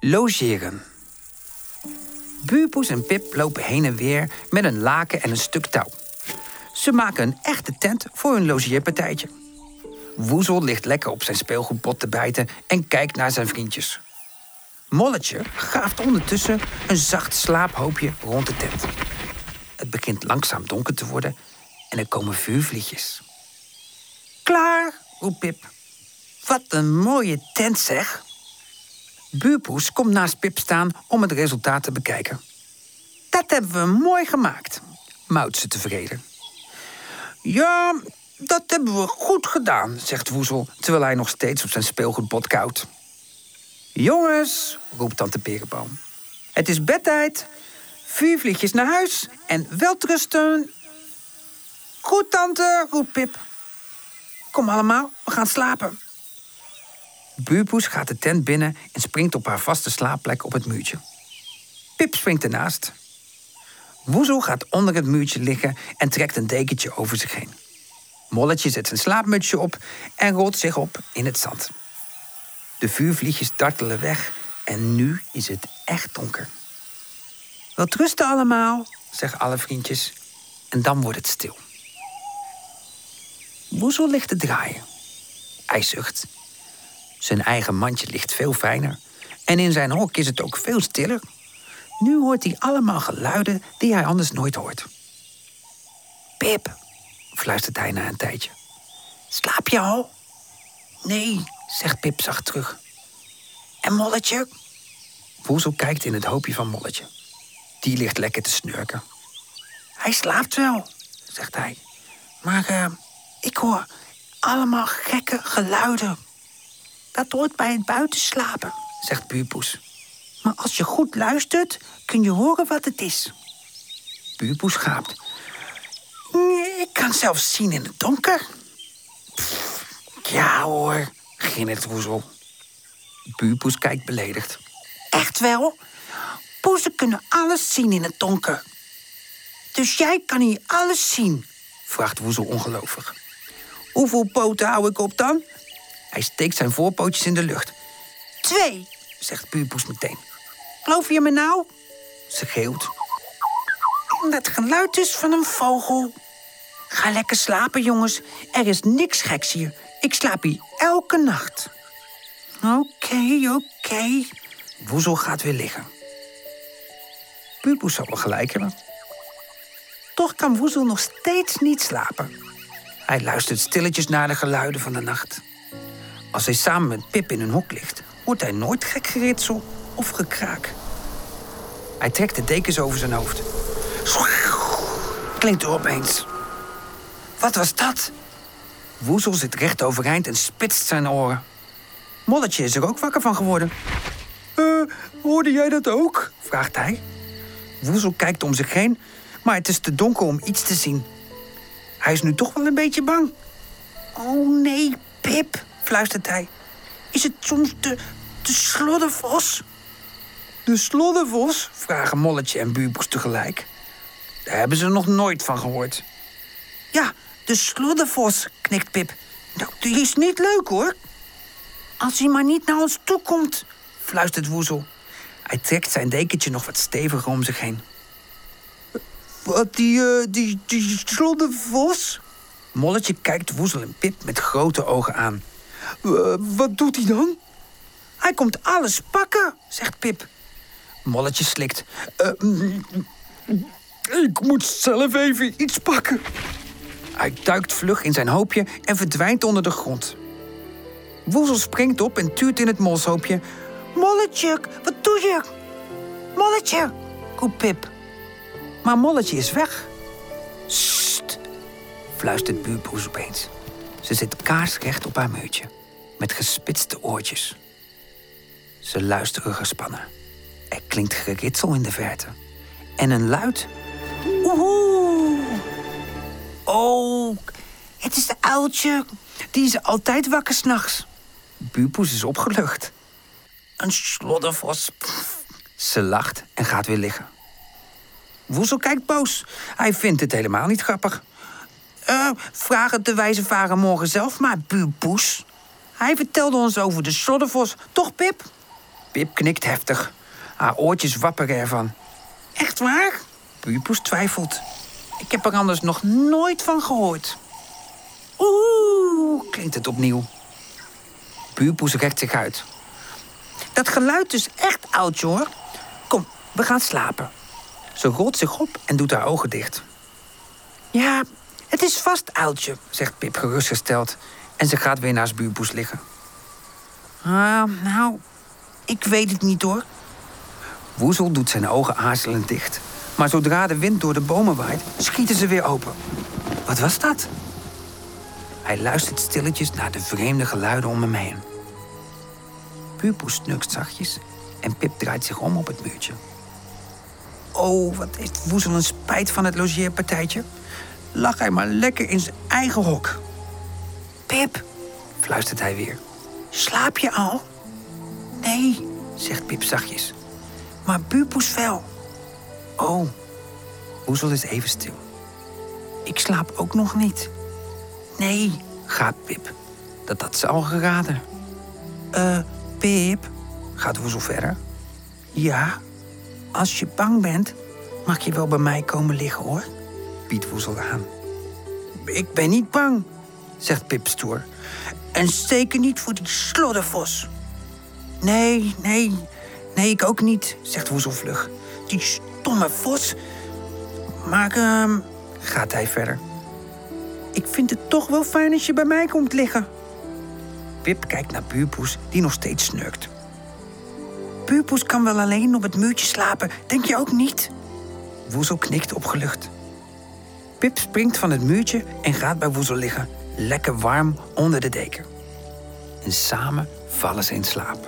Logeren. Buurpoes en Pip lopen heen en weer met een laken en een stuk touw. Ze maken een echte tent voor hun logeerpartijtje. Woezel ligt lekker op zijn speelgoedpot te bijten en kijkt naar zijn vriendjes. Molletje graaft ondertussen een zacht slaaphoopje rond de tent. Het begint langzaam donker te worden en er komen vuurvliegjes. Klaar, roept Pip. Wat een mooie tent, zeg. Buurpoes komt naast Pip staan om het resultaat te bekijken. Dat hebben we mooi gemaakt, mouwt ze tevreden. Ja, dat hebben we goed gedaan, zegt Woezel, terwijl hij nog steeds op zijn speelgoedbot koudt. Jongens, roept tante Perenboom. Het is bedtijd. Vuurvliegjes naar huis en welterusten. Goed, tante, roept Pip. Kom allemaal, we gaan slapen. Buurpoes gaat de tent binnen en springt op haar vaste slaapplek op het muurtje. Pip springt ernaast. Woezel gaat onder het muurtje liggen en trekt een dekentje over zich heen. Molletje zet zijn slaapmutsje op en rolt zich op in het zand. De vuurvliegjes dartelen weg en nu is het echt donker. Wat rusten allemaal, zeggen alle vriendjes. En dan wordt het stil. Woezel ligt te draaien. Hij zucht. Zijn eigen mandje ligt veel fijner. En in zijn hok is het ook veel stiller. Nu hoort hij allemaal geluiden die hij anders nooit hoort. Pip, fluistert hij na een tijdje. Slaap je al? Nee, zegt Pip zacht terug. En Molletje? Woezel kijkt in het hoopje van Molletje. Die ligt lekker te snurken. Hij slaapt wel, zegt hij. Maar uh, ik hoor allemaal gekke geluiden. Dat hoort bij het buitenslapen, zegt Buurpoes. Maar als je goed luistert, kun je horen wat het is. Buurpoes gaapt. Ik kan zelfs zien in het donker. Ja hoor, het Woezel. Buurpoes kijkt beledigd. Echt wel? Poezen kunnen alles zien in het donker. Dus jij kan hier alles zien? vraagt Woezel ongelovig. Hoeveel poten hou ik op dan? Hij steekt zijn voorpootjes in de lucht. Twee, zegt Buurpoes meteen. Geloof je me nou? Ze geeuwt. Dat geluid is van een vogel. Ga lekker slapen, jongens. Er is niks geks hier. Ik slaap hier elke nacht. Oké, oké. Woezel gaat weer liggen. Buurpoes zal wel gelijk hebben. Toch kan Woezel nog steeds niet slapen. Hij luistert stilletjes naar de geluiden van de nacht. Als hij samen met Pip in een hok ligt, hoort hij nooit gek geritsel of gekraak. Hij trekt de dekens over zijn hoofd. Klinkt er opeens. Wat was dat? Woezel zit recht overeind en spitst zijn oren. Molletje is er ook wakker van geworden. Uh, hoorde jij dat ook? vraagt hij. Woezel kijkt om zich heen, maar het is te donker om iets te zien. Hij is nu toch wel een beetje bang. Oh nee, Pip, fluistert hij. Is het soms de, de sloddervos? De sloddervos? vragen Molletje en Buurboes tegelijk. Daar hebben ze nog nooit van gehoord. Ja, de sloddervos, knikt Pip. Nou, die is niet leuk hoor. Als hij maar niet naar ons toe komt, fluistert Woezel. Hij trekt zijn dekentje nog wat steviger om zich heen. Wat, die, uh, die, die? Molletje kijkt Woezel en Pip met grote ogen aan. Wat doet hij dan? Hij komt alles pakken, zegt Pip. Molletje slikt. Uh, ik moet zelf even iets pakken. Hij duikt vlug in zijn hoopje en verdwijnt onder de grond. Woezel springt op en tuurt in het moshoopje. Molletje, wat doe je? Molletje, roept Pip. Maar Molletje is weg. Sst, fluistert buurpoes opeens. Ze zit kaarsrecht op haar muurtje, met gespitste oortjes. Ze luisteren gespannen. Er klinkt geritsel in de verte. En een luid... Oehoe! Oh, het is de uiltje. Die is altijd wakker s'nachts. Buurpoes is opgelucht. Een sloddervos. Ze lacht en gaat weer liggen. Woezel kijkt boos. Hij vindt het helemaal niet grappig. Uh, vraag het de wijze varen morgen zelf maar, buurpoes. Hij vertelde ons over de sloddervos. Toch, Pip? Pip knikt heftig. Haar oortjes wapperen ervan. Echt waar? Puurpoes twijfelt. Ik heb er anders nog nooit van gehoord. Oeh, klinkt het opnieuw. Puurpoes rekt zich uit. Dat geluid is echt oud, hoor. Kom, we gaan slapen. Ze rolt zich op en doet haar ogen dicht. Ja, het is vast oudje, zegt Pip gerustgesteld. En ze gaat weer naast buurpoes liggen. Ah, nou, ik weet het niet hoor. Woezel doet zijn ogen aarzelend dicht. Maar zodra de wind door de bomen waait, schieten ze weer open. Wat was dat? Hij luistert stilletjes naar de vreemde geluiden om hem heen. Puurpoes snukt zachtjes en Pip draait zich om op het muurtje. Oh, wat heeft Woezel een spijt van het logeerpartijtje. Lag hij maar lekker in zijn eigen hok. Pip, fluistert hij weer. Slaap je al? Nee, zegt Pip zachtjes. Maar Puurpoes wel. Oh, Woezel is even stil. Ik slaap ook nog niet. Nee, gaat Pip. Dat had ze al geraden. Eh, Pip, gaat Woezel verder. Ja, als je bang bent, mag je wel bij mij komen liggen, hoor. Biedt Woezel aan. Ik ben niet bang, zegt Pip stoer. En zeker niet voor die sloddervos. Nee, nee, nee, ik ook niet, zegt Woezel vlug. Die stomme vos. Maar, ehm, gaat hij verder. Ik vind het toch wel fijn als je bij mij komt liggen. Pip kijkt naar Puurpoes, die nog steeds snurkt. Puurpoes kan wel alleen op het muurtje slapen, denk je ook niet? Woezel knikt opgelucht. Pip springt van het muurtje en gaat bij Woezel liggen, lekker warm onder de deken. En samen vallen ze in slaap.